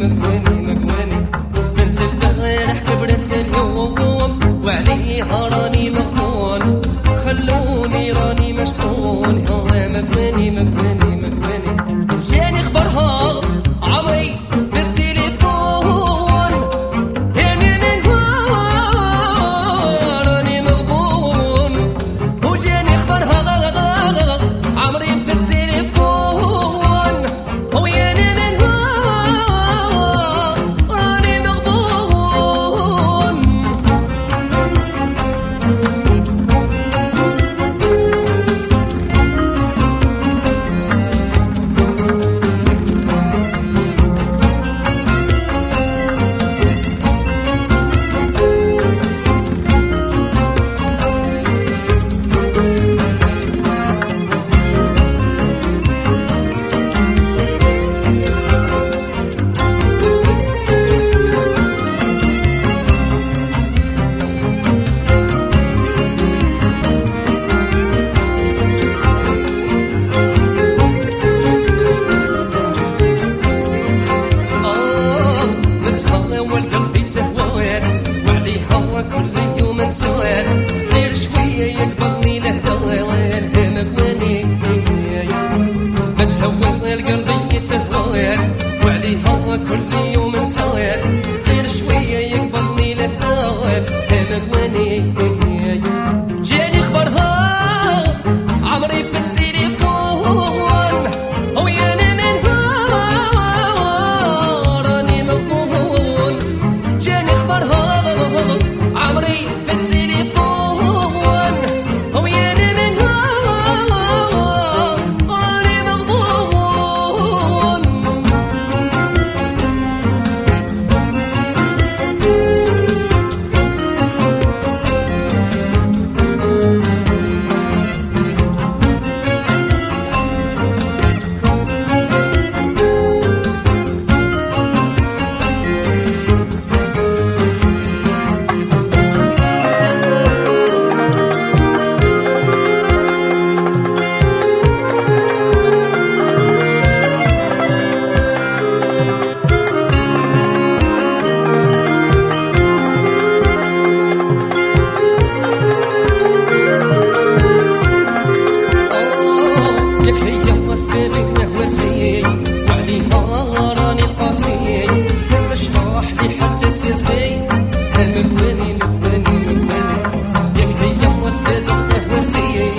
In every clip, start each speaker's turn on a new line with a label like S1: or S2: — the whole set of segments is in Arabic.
S1: مكواني مكواني مكواني You. سياسي. مكواني مكواني مكواني ياك هي القهوسي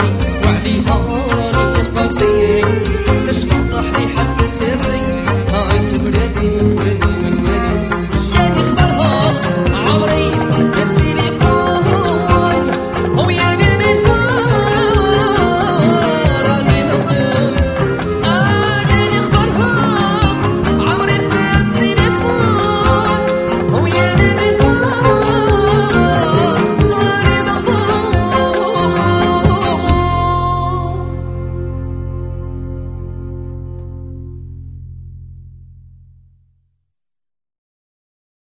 S1: وعليها القاسي لي حتى سياسي. هاي